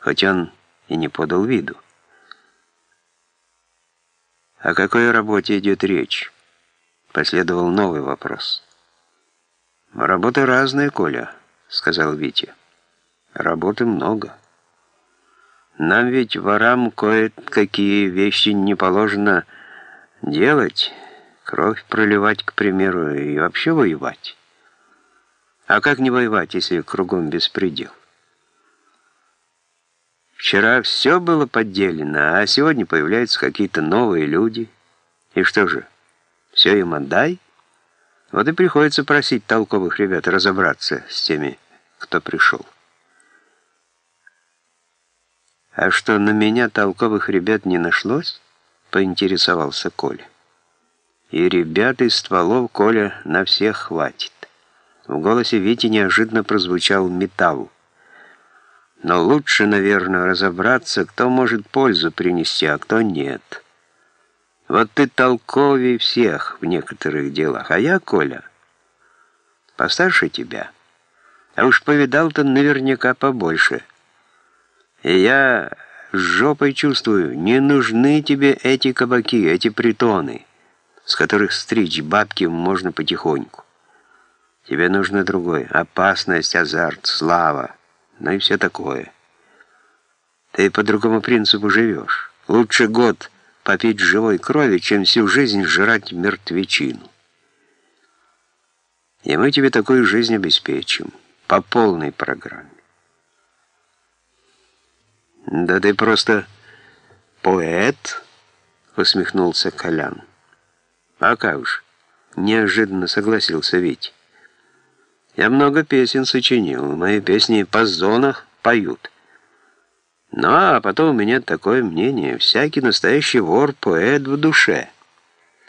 хоть он и не подал виду. О какой работе идет речь? Последовал новый вопрос. «Работы разные, Коля», — сказал Витя. «Работы много. Нам ведь ворам кое-какие вещи не положено делать, кровь проливать, к примеру, и вообще воевать. А как не воевать, если кругом беспредел? Вчера все было подделено, а сегодня появляются какие-то новые люди. И что же, все им отдай?» Вот и приходится просить толковых ребят разобраться с теми, кто пришел. «А что, на меня толковых ребят не нашлось?» — поинтересовался Коля. «И ребят из стволов, Коля, на всех хватит». В голосе Вити неожиданно прозвучал металл. «Но лучше, наверное, разобраться, кто может пользу принести, а кто нет». Вот ты толковей всех в некоторых делах, а я, Коля, постарше тебя. А уж повидал-то наверняка побольше. И я жопой чувствую, не нужны тебе эти кабаки, эти притоны, с которых стричь бабки можно потихоньку. Тебе нужно другое — опасность, азарт, слава, ну и все такое. Ты по другому принципу живешь. Лучше год — попить живой крови, чем всю жизнь жрать мертвечину. И мы тебе такую жизнь обеспечим, по полной программе. «Да ты просто поэт», — усмехнулся Колян. «А как же?» — неожиданно согласился Вить. «Я много песен сочинил, мои песни по зонах поют». Ну, а потом у меня такое мнение. Всякий настоящий вор — поэт в душе.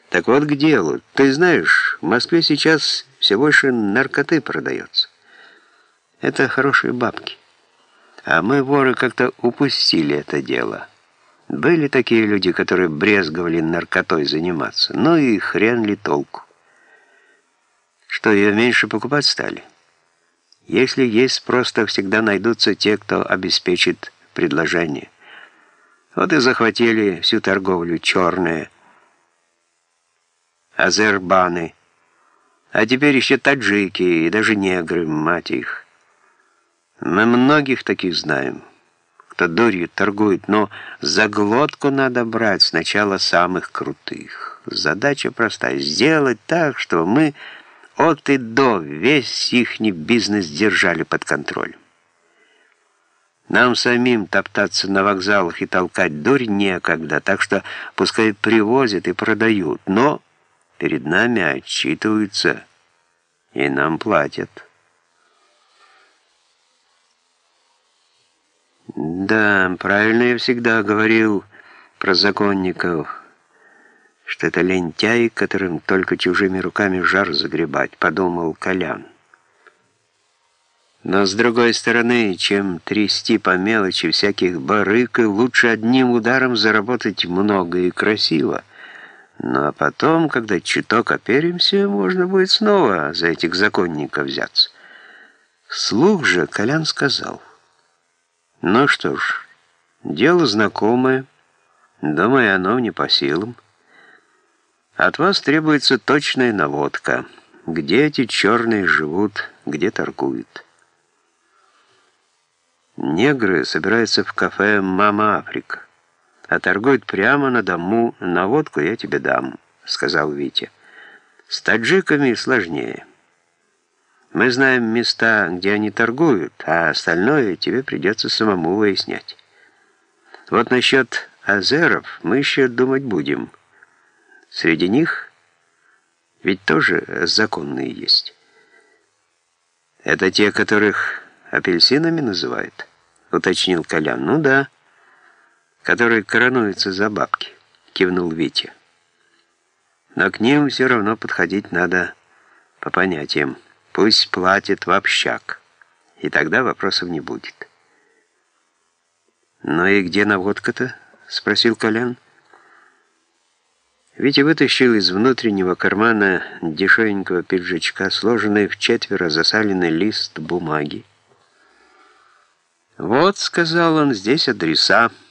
Так вот к делу. Ты знаешь, в Москве сейчас все больше наркоты продается. Это хорошие бабки. А мы, воры, как-то упустили это дело. Были такие люди, которые брезговали наркотой заниматься. Ну и хрен ли толку. Что, ее меньше покупать стали? Если есть спрос, то всегда найдутся те, кто обеспечит предложение. Вот и захватили всю торговлю черные, азербаны, а теперь еще таджики и даже негры, мать их. Мы многих таких знаем, кто дурью торгует, но за глотку надо брать сначала самых крутых. Задача простая — сделать так, чтобы мы от и до весь ихний бизнес держали под контролем. Нам самим топтаться на вокзалах и толкать дурь некогда, так что пускай привозят и продают, но перед нами отчитываются и нам платят. Да, правильно я всегда говорил про законников, что это лентяи, которым только чужими руками жар загребать, подумал Колян. Но с другой стороны, чем трясти по мелочи всяких барык, лучше одним ударом заработать много и красиво. Ну а потом, когда чуток оперимся, можно будет снова за этих законников взяться. Слух же Колян сказал. Ну что ж, дело знакомое, думаю, оно не по силам. От вас требуется точная наводка, где эти черные живут, где торгуют. Негры собираются в кафе «Мама Африка», а торгуют прямо на дому. На водку я тебе дам», — сказал Витя. «С таджиками сложнее. Мы знаем места, где они торгуют, а остальное тебе придется самому выяснять. Вот насчет азеров мы еще думать будем. Среди них ведь тоже законные есть. Это те, которых апельсинами называют» уточнил Колян. «Ну да, которые коронуются за бабки», — кивнул Витя. «Но к ним все равно подходить надо по понятиям. Пусть платит в общак, и тогда вопросов не будет». «Ну и где наводка-то?» — спросил Колян. Витя вытащил из внутреннего кармана дешевенького пиджачка сложенный в четверо засаленный лист бумаги, «Вот», — сказал он, — «здесь адреса».